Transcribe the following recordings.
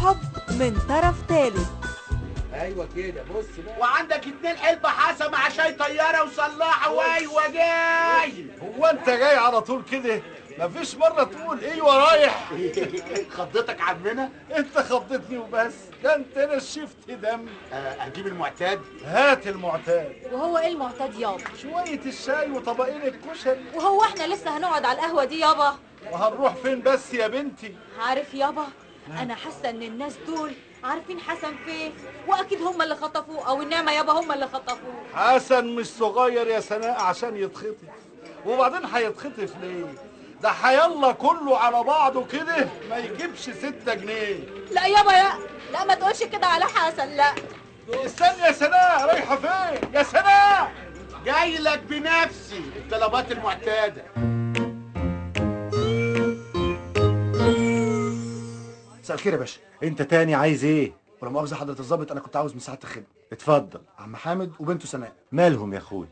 حب من طرف ثالث أيوه كده بص بقى. وعندك اتنين حلبة حسم مع شاي طيارة وصلاحة وايوه جاي هو انت جاي على طول كده؟ مفيش مرة تقول أيوه رايح خضتك عمنا أنت خضتني وبس. ده أنت أنا شفت دم. آه، أجيب المعتاد؟ هات المعتاد. وهو إيه المعتاد يابا؟ شوية الشاي وطبقين الكشري. وهو إحنا لسه هنقعد على القهوة دي يابا؟ وهنروح فين بس يا بنتي؟ عارف يابا أنا حاسة إن الناس دول عارفين حسن فين وأكيد هم اللي خطفوه أو النعمة يابا هم اللي خطفوه. حسن مش صغير يا سناء عشان يتخطف. وبعدين هيتخطف ليه؟ ده هيلا كله على بعضه كده ما يجيبش ستة جنيه. لا يابا يا لا ما تقولش كده على حسن لا. استني يا سناء رايحة فين؟ يا سناء! جاي لك بنفسي. الطلبات المعتادة. مساء الخير يا باشا. انت تاني عايز إيه؟ ولا مؤاخذة حضرة الظابط أنا كنت عاوز مساعده الخدمة. اتفضل. عم حامد وبنته سناء. مالهم يا أخوي؟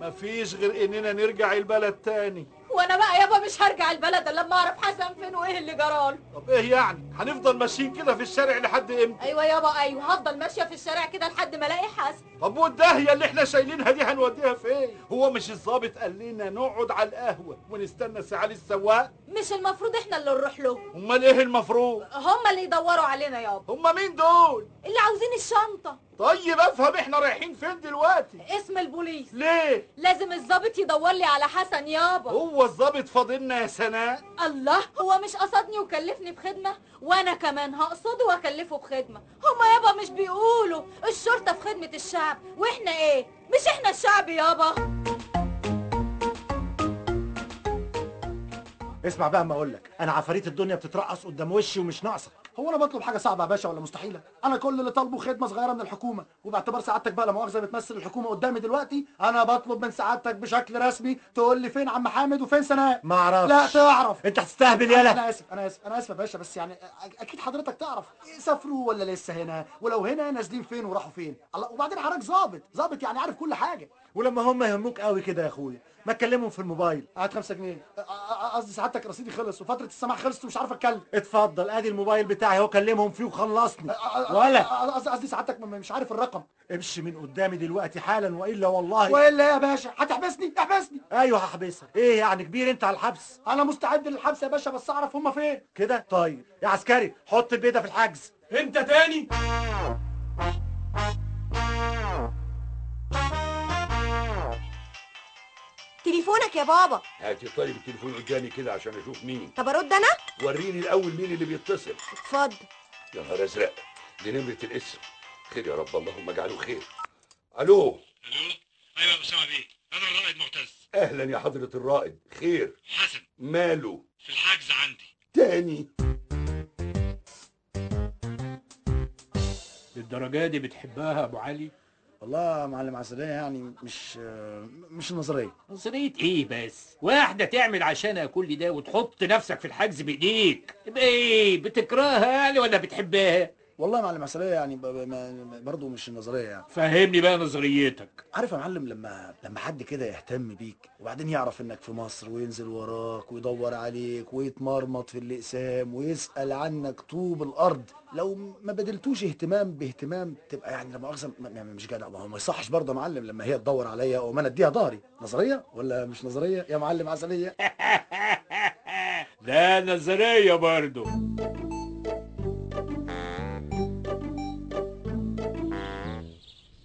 مفيش غير إننا نرجع البلد تاني. وأنا بقى يابا مش هرجع البلد إلا لما أعرف حسن فين وإيه اللي جراله طب إيه يعني؟ هنفضل ماشيين كده في الشارع لحد إمتى؟ أيوه يابا أيوه هفضل ماشية في الشارع كده لحد ما ألاقي حسن طب والداهية اللي إحنا شايلينها دي هنوديها فين؟ هو مش الظابط قال لنا نقعد على القهوة ونستنى سعالي السواق مش المفروض إحنا اللي نروح له. أمال إيه المفروض؟ هم اللي يدوروا علينا يابا. هما مين دول؟ اللي عاوزين الشنطة. طيب أفهم إحنا رايحين فين دلوقتي؟ اسم البوليس. ليه؟ لازم الظابط يدور لي على حسن يابا. هو الظابط فاضلنا يا سناء؟ الله هو مش قصدني وكلفني بخدمة وأنا كمان هقصده وأكلفه بخدمة. هما يابا مش بيقولوا. الشرطة في خدمة الشعب. وإحنا إيه؟ مش إحنا الشعب يابا. اسمع بقى ما أقول لك أنا عفاريت الدنيا بتترقص قدام وشي ومش ناقصة. هو أنا بطلب حاجة صعبة يا باشا ولا مستحيلة؟ أنا كل اللي طالبه خدمة صغيرة من الحكومة وباعتبار سعادتك بقى لا مؤاخذة بتمثل الحكومة قدامي دلوقتي أنا بطلب من سعادتك بشكل رسمي تقول لي فين عم حامد وفين سناء ما أعرفش. لا تعرف. انت هتستهبل يالا. أنا اسف أنا اسف أنا اسف يا باشا بس يعني أكيد حضرتك تعرف. سافروا ولا لسه هنا؟ ولو هنا نازلين فين وراحوا فين؟ الله وبعدين حضرتك ظابط ظابط يعني عارف كل حاجة. ولما هم يهموك قوي كده يا أخويا ما تكلمهم في الموبايل. هات 5 جنيه. قصدي سعادتك رصيدي خلص وفترة السماح خلصت ومش عارف أتكلم. اتفضل أدي الموبايل بتاعي أهو كلمهم فيه وخلصني. ولا؟ قصدي قصدي سعادتك مش عارف الرقم. امشي من قدامي دلوقتي حالا وإلا والله. وإلا يا باشا هتحبسني؟ احبسني. أيوه هحبسك. إيه يعني كبير أنت على الحبس؟ أنا مستعد للحبس يا باشا بس أعرف هما فين. كده؟ طيب. يا عسكري حط البيضة في الحجز. أنت تاني؟ تليفونك يا بابا. هاتي طيب التليفون قدامي كده عشان أشوف مين. طب أرد أنا؟ وريني الأول مين اللي بيتصل. اتفضل. يا نهار أزرق. دي نمرة الاسم. خير يا رب اللهم اجعله خير. ألو؟ ألو؟ أيوه يا اسامه بيه. أنا الرائد معتز أهلا يا حضرة الرائد. خير. حسن. ماله؟ في الحجز عندي. تاني. للدرجة دي بتحبها يا أبو علي؟ والله معلم عسلية يعني مش مش النظرية نظرية إيه بس؟ واحدة تعمل عشانها كل ده وتحط نفسك في الحجز بإيديك. يبقى إيه بتكرهها يعني ولا بتحبها؟ والله يا معلم عسلية يعني برضه مش النظرية يعني. فهمني بقى نظريتك. عارف يا معلم لما لما حد كده يهتم بيك وبعدين يعرف إنك في مصر وينزل وراك ويدور عليك ويتمرمط في الأقسام ويسأل عنك طوب الأرض لو ما بدلتوش اهتمام باهتمام تبقى يعني مؤاخذة م- م- مش جدع. ما هو ما يصحش برضه يا معلم لما هي تدور عليا وما أنا أديها ظهري. نظرية ولا مش نظرية يا معلم؟ عسلية. ده نظرية برضو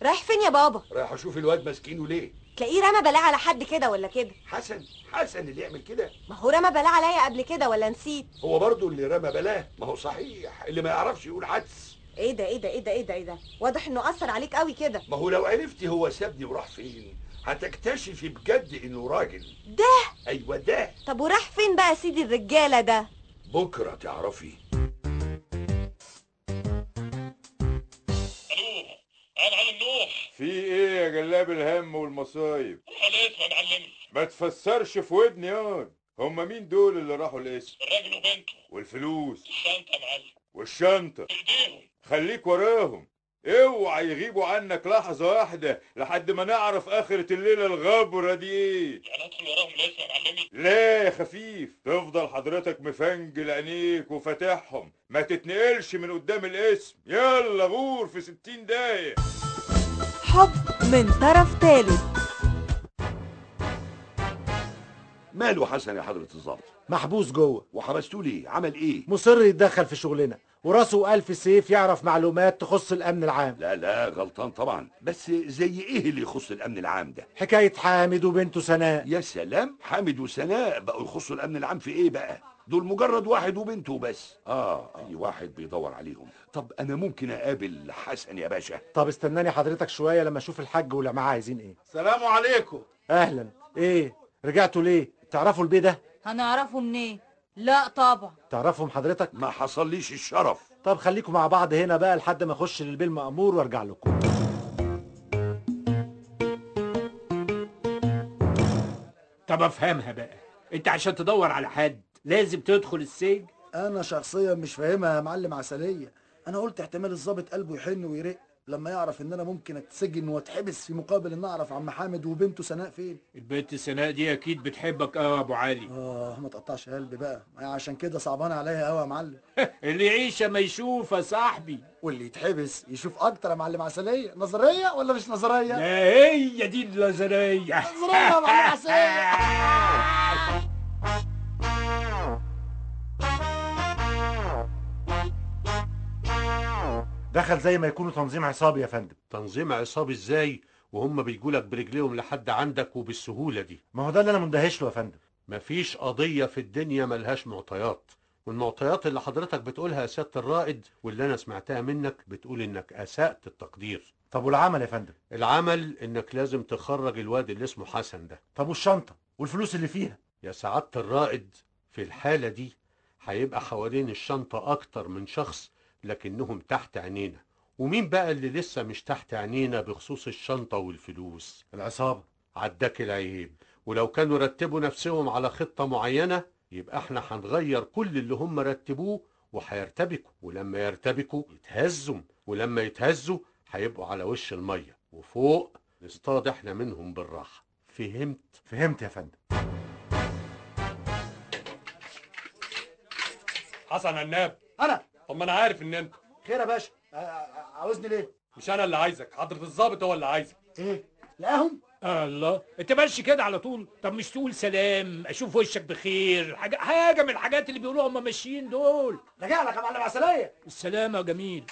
رايح فين يا بابا؟ رايح أشوف الواد ماسكينه ليه؟ تلاقيه رمى بلاء على حد كده ولا كده؟ حسن حسن اللي يعمل كده. ما هو رمى بلاء عليا قبل كده ولا نسيت؟ هو برضه اللي رمى بلاه ما هو صحيح اللي ما يعرفش يقول حدس. إيه ده إيه ده إيه ده إيه ده إيه ده؟ واضح إنه أثر عليك قوي كده. ما هو لو عرفتي هو سابني وراح فين هتكتشفي بجد إنه راجل. ده؟ أيوه ده. طب وراح فين بقى سيدي الرجالة ده؟ بكرة تعرفي. في إيه يا جلاب الهم والمصايب؟ يا معلمي ما تفسرش في ودني ياض. هما مين دول اللي راحوا القسم؟ الراجل وبنته. والفلوس. الشنطة يا معلم. والشنطة. ايديهم. خليك وراهم. اوعى يغيبوا عنك لحظة واحدة لحد ما نعرف آخرة الليلة الغبرة دي إيه. يعني ادخل وراهم الاسم يا معلمي. لا يا خفيف. تفضل حضرتك مفنجل عينيك وفاتحهم ما تتنقلش من قدام الاسم يلا غور في ستين دقايق. حب من طرف ثالث ماله حسن يا حضرة الظابط محبوس جوه. وحبستوه ليه عمل إيه؟ مصر يتدخل في شغلنا. وراسه ألف سيف يعرف معلومات تخص الأمن العام. لا لا غلطان طبعا. بس زي إيه اللي يخص الأمن العام ده؟ حكاية حامد وبنته سناء. يا سلام حامد وسناء بقوا يخصوا الأمن العام في إيه بقى؟ دول مجرد واحد وبنته بس آه أي واحد بيدور عليهم. طب أنا ممكن أقابل حسن يا باشا؟ طب استناني حضرتك شوية لما أشوف الحاج واللي معاه عايزين إيه. سلام عليكم. أهلا. إيه؟ رجعتوا ليه؟ تعرفوا البيه ده؟ هنعرفه منين لا طبعا تعرفهم حضرتك؟ ما حصليش الشرف. طب خليكم مع بعض هنا بقى لحد ما أخش للبيه المأمور وأرجع لكم. طب أفهمها بقى. أنت عشان تدور على حد لازم تدخل السجن؟ أنا شخصيا مش فاهمها يا معلم عسلية. أنا قلت احتمال الضابط قلبه يحن ويرق. لما يعرف إن أنا ممكن أتسجن وأتحبس في مقابل إن أعرف عم حامد وبنته سناء فين. البنت سناء دي أكيد بتحبك قوي يا أبو علي. آه ما تقطعش قلبي بقى. عشان كده صعبان عليا قوي يا معلم. اللي يعيش ما يشوف يا صاحبي. واللي يتحبس يشوف أكتر يا معلم عسلية. نظرية ولا مش نظرية؟ لا هي دي النظرية. نظرية يا معلم عسلية. دخل زي ما يكونوا تنظيم عصابي يا فندم. تنظيم عصابي إزاي؟ وهم بيجولك برجليهم لحد عندك وبالسهولة دي. ما هو ده اللي أنا مندهش له يا فندم. مفيش قضية في الدنيا ملهاش معطيات. والمعطيات اللي حضرتك بتقولها يا سيادة الرائد واللي أنا سمعتها منك بتقول إنك اسأت التقدير. طب والعمل يا فندم؟ العمل إنك لازم تخرج الواد اللي اسمه حسن ده. طب والشنطة؟ والفلوس اللي فيها؟ يا سعادة الرائد في الحالة دي هيبقى حوالين الشنطة أكتر من شخص لكنهم تحت عينينا ومين بقى اللي لسه مش تحت عينينا بخصوص الشنطة والفلوس؟ العصابة. عداك العيب. ولو كانوا رتبوا نفسهم على خطة معينة يبقى إحنا هنغير كل اللي هم رتبوه وهيرتبكوا. ولما يرتبكوا يتهزوا. ولما يتهزوا هيبقوا على وش المية. وفوق نصطاد إحنا منهم بالراحة. فهمت؟ فهمت يا فندم. حسن عناب أنا طب ما أنا عارف ان انت خير يا باشا. عاوزني ليه؟ مش أنا اللي عايزك حضرة الضابط هو اللي عايزك. إيه؟ لاهم؟ الله. انت ماشي كده على طول؟ طب مش تقول سلام أشوف وشك بخير حاجة حاجة من الحاجات اللي بيقولوها هم ماشيين دول. راجع لك يا معلم عسلية. السلامه يا جميل.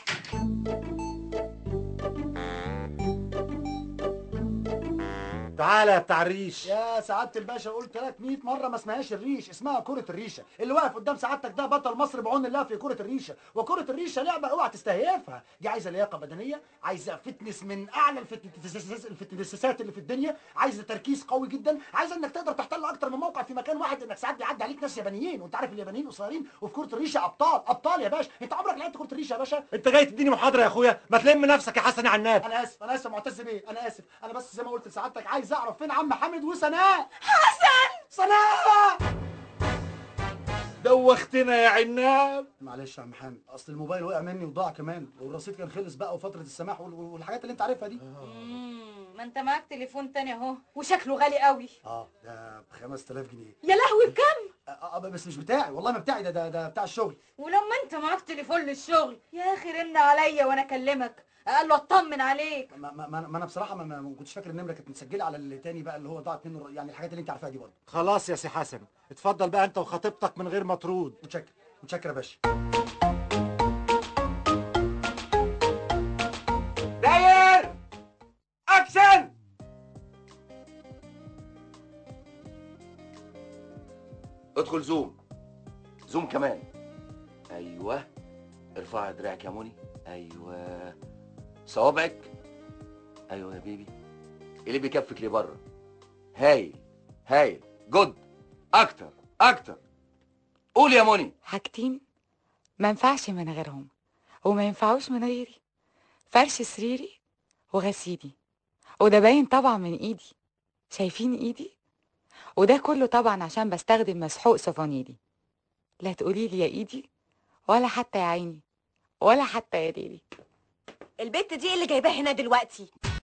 تعالى يا بتاع الريش. يا سعادة الباشا قلت لك 100 مرة ما اسمهاش الريش اسمها كرة الريشة. اللي واقف قدام سعادتك ده بطل مصر بعون الله في كرة الريشة. وكرة الريشة لعبة اوعى تستهيفها. دي عايزة لياقة بدنية عايزة fitness من أعلى ال fitness- الفتنسات اللي في الدنيا عايزة تركيز قوي جدا عايزة إنك تقدر تحتل أكتر من موقع في مكان واحد إنك ساعات بيعدي عليك ناس يابانيين. وأنت عارف اليابانيين قصيرين وفي كرة الريشة أبطال أبطال يا باشا. أنت عمرك لعبت كرة الريشة يا باشا؟ أنت جاي تديني محاضرة يا أخويا؟ ما تلم نفسك يا حسن عناب. أنا آسف أنا آسف معتز بيه أنا آسف. أنا بس زي ما قلت لسعادتك عايز أعرف فين عم حامد وسناء؟ حسن! سناء! دوختنا يا عناب. معلش يا عم حامد أصل الموبايل وقع مني وضاع كمان والرصيد كان خلص بقى وفترة السماح وال- والحاجات اللي أنت عارفها دي. مم، ما أنت معاك تليفون تاني أهو وشكله غالي قوي آه ده ب 5000 جنيه. يا لهوي آه بس مش بتاعي. والله ما بتاعي ده ده, ده بتاع الشغل. ولما انت معاك تليفون للشغل يا أخي رن عليا وأنا أكلمك. قال له أطمن عليك. ما, ما, ما ما أنا بصراحة ما, ما ما كنتش فاكر النمره كانت متسجلة على التاني بقى اللي هو ضاعت منه يعني الحاجات اللي أنت عارفاها دي برضه. خلاص يا سي حسن. اتفضل بقى أنت وخطيبتك من غير مطرود. متشكر. متشكر يا باشا. ادخل zoom. zoom كمان. أيوه. ارفع دراعك يا موني. أيوه. صوابعك. أيوه يا baby. اللي بيكفك لبره هايل. هايل. good. أكتر. أكتر. قول يا موني. حاجتين ما ينفعش من غيرهم وما ينفعوش من غيري. فرش سريري وغسيلي. وده باين طبعا من إيدي. شايفين إيدي؟ وده كله طبعا عشان بستخدم مسحوق سفانيلي لا تقولي لي يا إيدي ولا حتى يا عيني ولا حتى يا ليلي. البت دي اللي جايباه هنا دلوقتي.